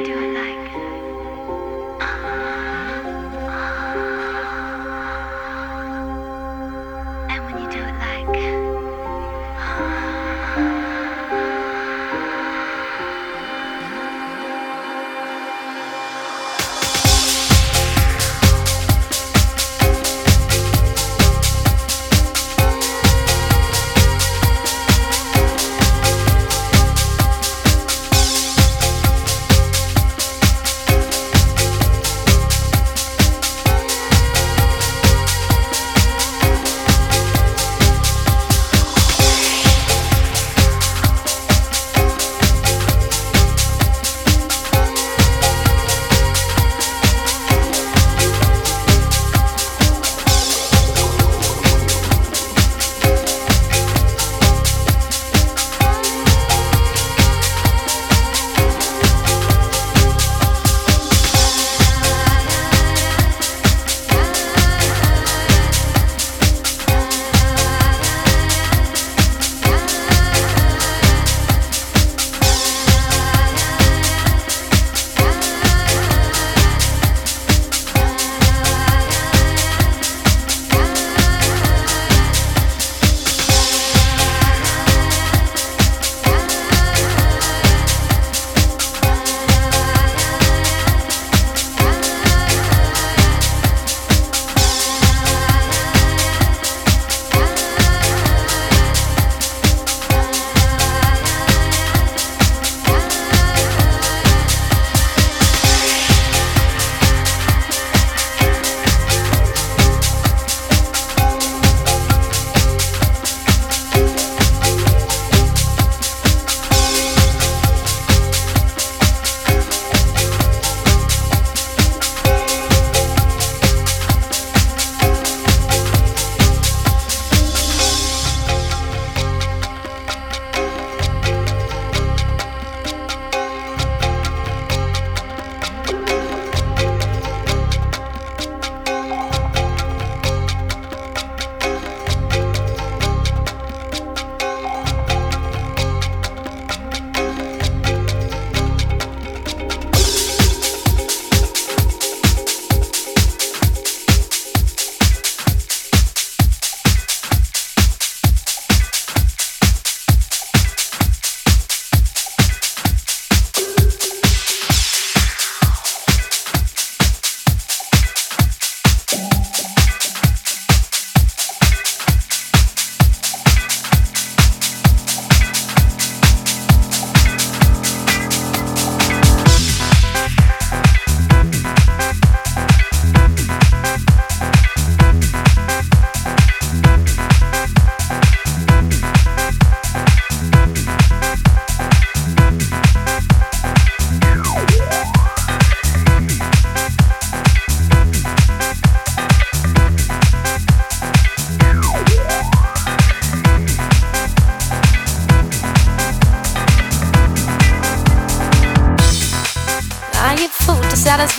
do.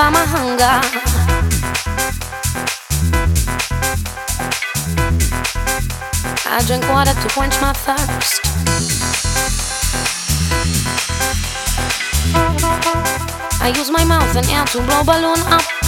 Satisfy my hunger. I drink water to quench my thirst. I use my mouth and air to blow balloon up.